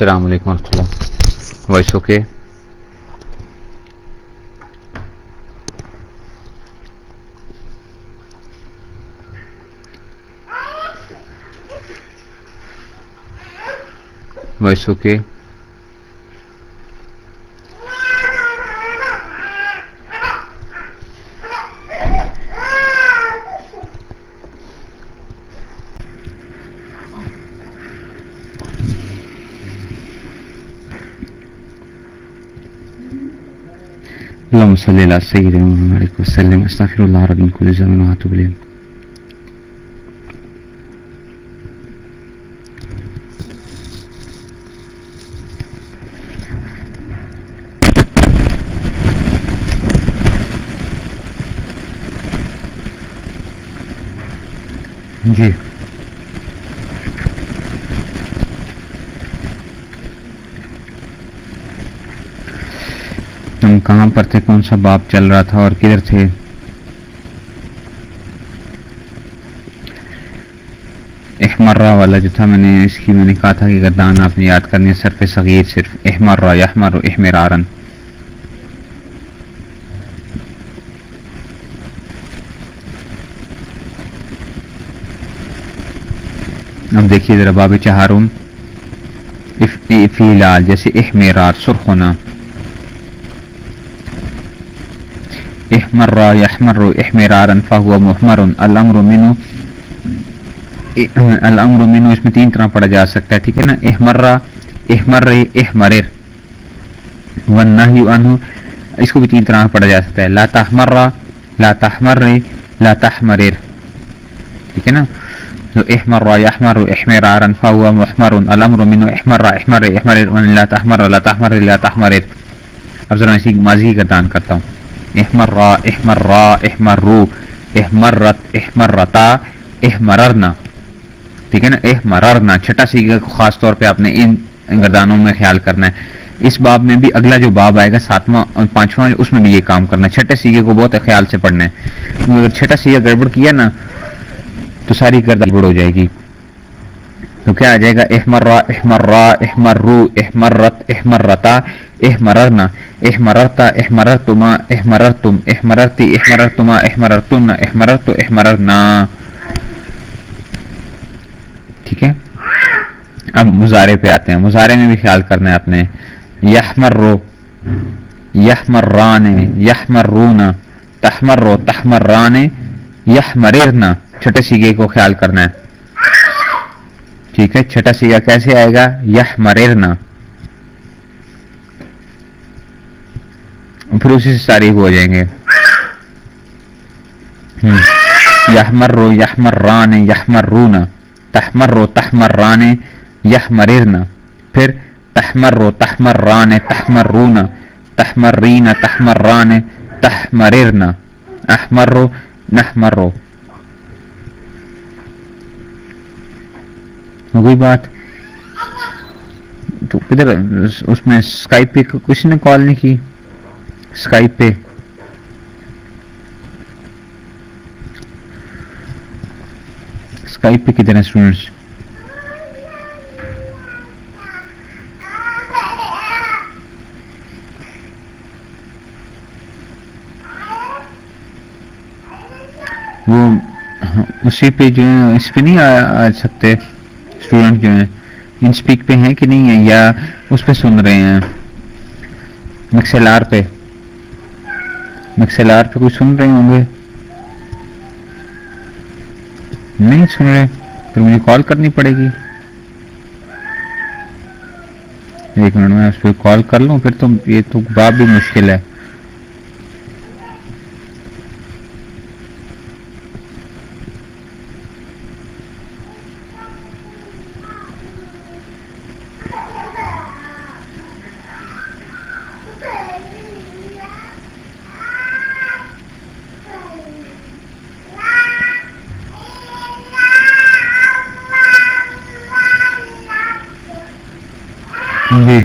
السلام علیکم ورحمۃ اللہ۔ Voice okay. Voice okay. اللهم صل على سيدنا محمد وسلم. استغفر الله ربي من كل ذنب واتوب اليه جی. تم کہاں پر تھے؟ کون سا باپ چل رہا تھا اور کدھر تھے؟ احمرہ والا جو تھا، میں نے اس کی، میں نے کہا تھا کہ گردان آپ نے یاد کرنی ہے صرف صغیر صرف احمرہ یحمر احمرارن۔ اب دیکھیے ذرا باب چہارم۔ فی لال جیسے احمرار، سرخ ہونا۔ احمر يحمر احمرارا فهو محمر الامر منه الامر منه اس میں تین طرح پڑھا جا سکتا ہے ٹھیک ہے نا احمر احمر احمرر والنهي عنه اس کو بھی تین طرح پڑھا جا سکتا ہے لا تحمر لا تحمر، لا تحمرر ٹھیک ہے نا تو احمر يحمر احمرارا فهو محمر الامر منه احمر احمر احمر لا تحمر لا تحمر، لا تحمرر اب ذرا اسی ماضی کا دان کرتا ہوں احمرا احمرا، احمرو، احمرت، احمرتا، احمررنا۔ ٹھیک ہے نا؟ احمررنا، چھٹا سیگا کو خاص طور پہ آپ نے ان گردانوں میں خیال کرنا ہے۔ اس باب میں بھی اگلا جو باب آئے گا، ساتواں اور پانچواں، اس میں بھی یہ کام کرنا ہے۔ چھٹے سیگے کو بہت خیال سے پڑھنا ہے۔ اگر چھٹا سیگا گڑبڑ کیا نا، تو ساری گردان گڑبڑ ہو جائے گی۔ تو کیا آ جائے گا؟ احمرا احمرا، احمرو، احمرت، احمرتا، احمررنا، احمررتا، احمررتما، احمررتم، احمررتی، احمررتما احمررتن احمررت احمررنا۔ ٹھیک ہے؟ اب مظاہرے پہ آتے ہیں۔ مظاہرے میں بھی خیال کرنا ہے آپ نے۔ یحمرو یحمران یحمرون تحمرو تحمران یحمررنا۔ چھٹے سیگے کو خیال کرنا ہے۔ ٹھیک ہے، چھٹا سیگا کیسے آئے گا؟ یحمررنا۔ پھر اسی سے ساری ہو جائیں گے۔ یحمر رو یحمر ران یحمر رونا تحمر رو تحمر ران یحمررنا پھر تحمر رو تحمر ران تحمر رونا تحمر رینا تحمر ران تحمررنا احمر رو نحمر رو کوئی بات۔ تو کدھر اس میں اسکائپ پہ کسی نے کال نہیں کی۔ اسکائپ پہ۔ اسکائپ پہ کتنے ہیں اسٹوڈنٹس وہ اسی پہ جو اس پہ نہیں آ سکتے۔ اسٹوڈنٹ جو ہیں، ان اسپیک پہ ہیں کہ نہیں ہیں یا اس پہ سن رہے ہیں؟ مکسل آر پہ۔ مکسل آر پہ کوئی سن رہے ہوں گے؟ نہیں سن رہے، پھر مجھے کال کرنی پڑے گی۔ ایک منٹ میں اس پہ کال کر لوں، پھر تو یہ تو بات بھی مشکل ہے۔ جی۔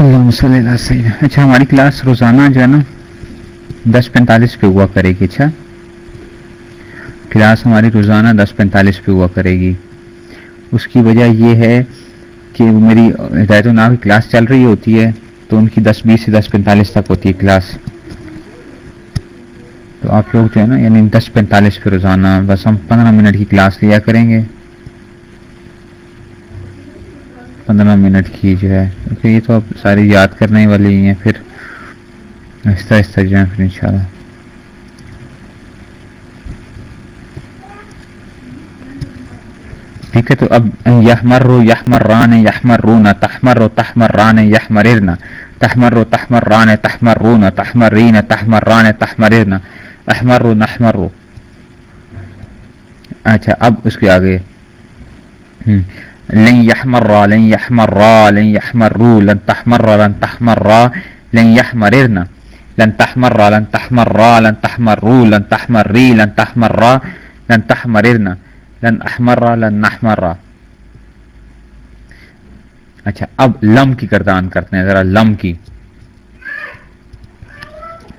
اللہ اچھا ہماری کلاس روزانہ جو ہے نا، دس پینتالیس پہ ہوا کرے گی۔ اچھا کلاس ہماری روزانہ دس پینتالیس پہ ہوا کرے گی۔ اس کی وجہ یہ ہے کہ میری ہدایت و کی کلاس چل رہی ہوتی ہے، تو ان کی دس بیس سے دس پینتالیس تک ہوتی ہے کلاس۔ تو آپ لوگ جو ہے نا یعنی دس پینتالیس پہ روزانہ بس ہم پندرہ منٹ کی کلاس لیا کریں گے۔ پندرہ منٹ کی جو ہے، کیونکہ یہ تو اب ساری یاد کرنے والی ہیں، پھر آہستہ آہستہ جو ہے، پھر ان شاء اللہ ٹھیک ہے، تو اب یحمر یحمر ران یحمر رونا تحمر تحمر ران یحمرنا تحمر تحمر ران تحمر رونا تحمر رین تحمر ران تحمرنا احمر نحمر اچھا اب اس کے آگے۔ لن يحمر لن يحمر لن يحمر لن تحمر لن تحمر لن يحمرنا لن تحمر لن تحمر لن تحمر لن تحمر لن تحمر لن تحمرنا لن احمر لن نحمر اچھا اب لم کی کردان کرتے ہیں، ذرا لم کی۔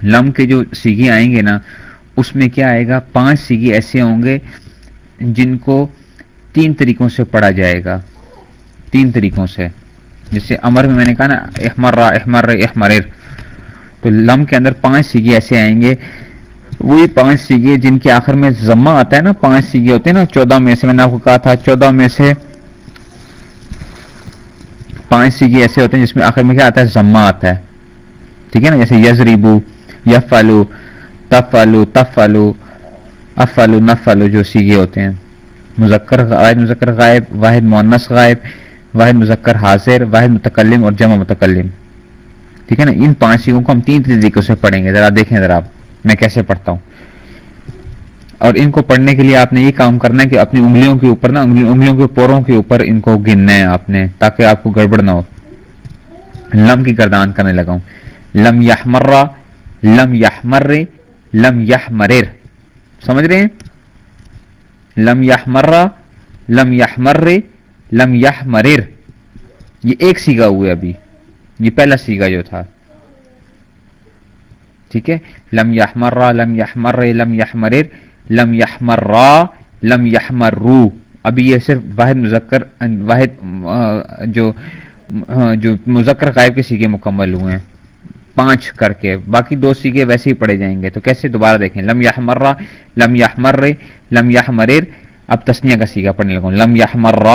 لم کے جو سیگی آئیں گے نا، اس میں کیا آئے گا؟ پانچ سیگی ایسے ہوں گے جن کو تین طریقوں سے پڑھا جائے گا۔ تین طریقوں سے۔ جیسے امر میں میں نے کہا نا احمر را احمر احمر تو لم کے اندر پانچ سیگی ایسے آئیں گے وہی پانچ سیگے جن کے آخر میں ضمہ آتا ہے نا، پانچ سیگے ہوتے ہیں نا، چودہ میں سے میں نے آپ کو کہا تھا، چودہ میں سے پانچ سیگے ایسے ہوتے ہیں جس میں آخر میں کیا آتا ہے ضمہ آتا ہے۔ ٹھیک ہے نا، جیسے یزریبو یفالو تفالو تفالو افالو نفالو جو سیگے ہوتے ہیں۔ مذکر واحد مذکر غائب، واحد مونس غائب، واحد مذکر حاضر، واحد متکلم اور جمع متکلم۔ ٹھیک ہے نا، ان پانچ سیگوں کو ہم تین طریقوں سے پڑھیں گے۔ ذرا دیکھیں ذرا آپ۔ میں کیسے پڑھتا ہوں؟ اور ان کو پڑھنے کے لیے آپ نے یہ کام کرنا ہے کہ اپنی انگلیوں کے اوپر نا انگلیوں کے پوروں کے اوپر ان کو گننا ہے آپ نے، تاکہ آپ کو گڑبڑ نہ ہو۔ لم کی گردان کرنے لگا ہوں۔ لم یا مرا لم یا مر لم یا مریر سمجھ رہے ہیں؟ لم یا مرا لم یا مر لم یا مریر یہ ایک سیگا ہوا ابھی۔ یہ پہلا سیگا جو تھا۔ ٹھیک ہے؟ لم یحمر لم یحمر لم یحمر لم یحمر لم یحمر رو ابھی یہ صرف واحد مذکر، واحد جو جو مذکر غائب کے سیگے مکمل ہوئے ہیں۔ پانچ کر کے، باقی دو سیگے ویسے ہی پڑھے جائیں گے۔ تو کیسے دوبارہ دیکھیں؟ لم یحمر لم یحمر لم یحمر اب تسنیہ کا سیگا پڑھنے لگوں۔ لم یحمر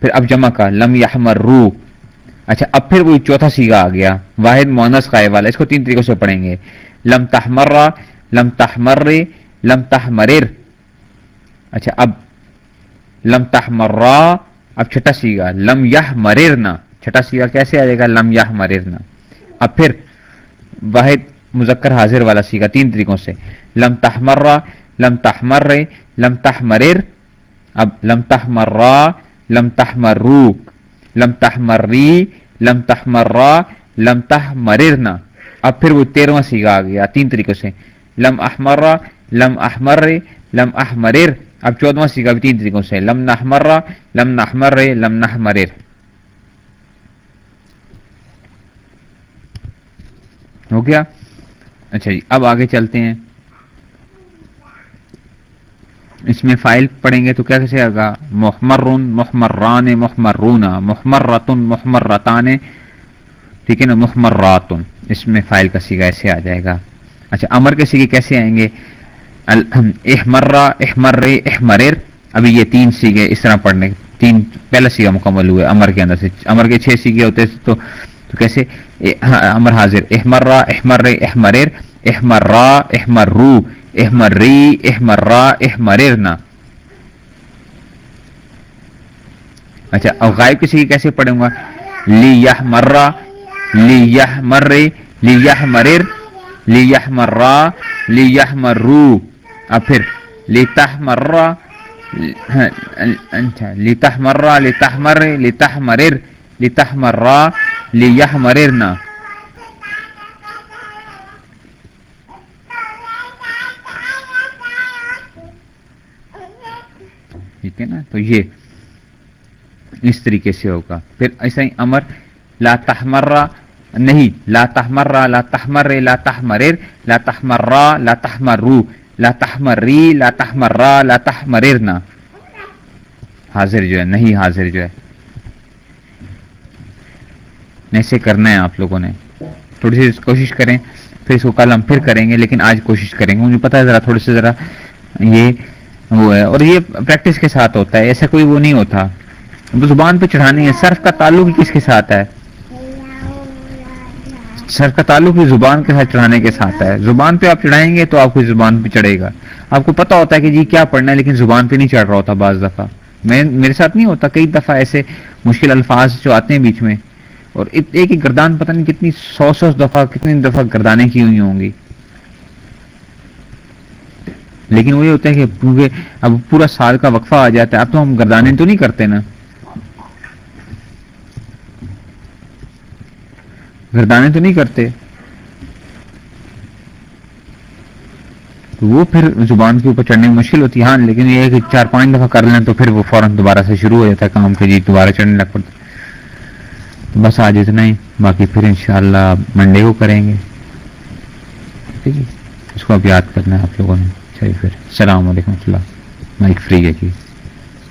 پھر اب جمع کا۔ لم یحمر رو اچھا اب پھر وہی چوتھا سیگا آ گیا۔ واحد مونس قائب والا، اس کو تین طریقوں سے پڑھیں گے۔ لم تحمر لم تحمر، لم تحمرر۔ اچھا اب لم تحمر، اب چھٹا سیگا۔ لم یہ مررنا چھٹا سیگا کیسے آ جائے گا؟ لم یہ مررنا اب پھر واحد مذکر حاضر والا سیگا، تین طریقوں سے۔ لم تحمر لم تحمر، لم تحمرر۔ اب لم تحمر، لم تحمرو۔ لم تحمری لم تحمر لم تحمررنا۔ اب پھر وہ تیرواں سیگا آ گیا، تین طریقوں سے۔ لم احمر لم احمر، لم احمرر۔ اب چودواں سیگا بھی تین طریقوں سے۔ لم نحمر لم نحمر، لم نحمرر۔ ہو گیا؟ اچھا جی اب آگے چلتے ہیں۔ اس میں فائل پڑھیں گے تو کیا کیسے آگا محمر محمران محمرون محمرتن محمرتان ٹھیک ہے نا؟ محمراتن اس میں فائل کا سیگا ایسے آ جائے گا۔ اچھا امر کے سیگے کیسے آئیں گے؟ احمرا احمر احمرر۔ ابھی یہ تین سیگے اس طرح پڑھنے تین پہلا سیگا مکمل ہوئے امر کے اندر سے۔ امر کے چھ سیگے ہوتے تو تو کیسے؟ ہاں، امر حاضر۔ احمرا احمر، احمرر۔ احمرا، احمرو، احمری، احمرا، احمررنا. اچھا اب غائب کسی کیسے پڑھوں گا؟ لی مرہ لیہ مر لیہ مرر لیہ مرا لیہ مرو اب پھر لیتہ مرا اچھا لیتہ مرا لیتہ مر لیتہ مرر لیتہ مرا لیہ مررنا ٹھیک ہے نا تو یہ اس طریقے سے ہوگا۔ پھر ایسا ہی امر، لا تحمر، نہیں، لا تحمر لا تحمر، لا تحمرر لا تحمر، لا تحمرو لا تحمری لا تحمر، لا تحمررنا حاضر جو ہے، نہیں حاضر جو ہے۔ ایسے کرنا ہے آپ لوگوں نے۔ تھوڑی سی کوشش کریں، پھر اس کو کل ہم پھر کریں گے، لیکن آج کوشش کریں گے۔ مجھے پتا ہے ذرا تھوڑے سے ذرا یہ وہ ہے اور یہ پریکٹس کے ساتھ ہوتا ہے، ایسا کوئی وہ نہیں ہوتا۔ زبان پہ چڑھانی ہے صرف کا تعلق کس کے ساتھ ہے؟ سر کا تعلق بھی زبان کے ساتھ چڑھانے کے ساتھ ہے۔ زبان پہ آپ چڑھائیں گے تو آپ کو زبان پہ چڑھے گا۔ آپ کو پتا ہوتا ہے کہ جی کیا پڑھنا ہے، لیکن زبان پہ نہیں چڑھ رہا ہوتا بعض دفعہ۔ میں میرے ساتھ نہیں ہوتا، کئی دفعہ ایسے مشکل الفاظ جو آتے ہیں بیچ میں۔ اور ایک ایک گردان، پتہ نہیں کتنی سو سو دفعہ کتنی دفعہ گردانے کی ہوئی ہوں گی۔ لیکن وہ یہ ہوتا ہے کہ اب پورا سال کا وقفہ آ جاتا ہے، اب تو ہم گردانے تو نہیں کرتے نا۔ گردانے تو نہیں کرتے۔ وہ پھر زبان کے اوپر چڑھنے میں مشکل ہوتی ہے۔ ہاں لیکن یہ ہے کہ چار پانچ دفعہ کر لیں تو پھر وہ فوراً دوبارہ سے شروع ہو جاتا ہے کام کے جی دوبارہ چڑھنے لگ پڑتا تو بس آج اتنا ہی۔ باقی پھر انشاءاللہ منڈے کو کریں گے۔ ٹھیک ہے، اس کو اب یاد کرنا ہے آپ لوگوں نے۔ چلیے پھر السلام علیکم اللہ. مائک فری ہے کہ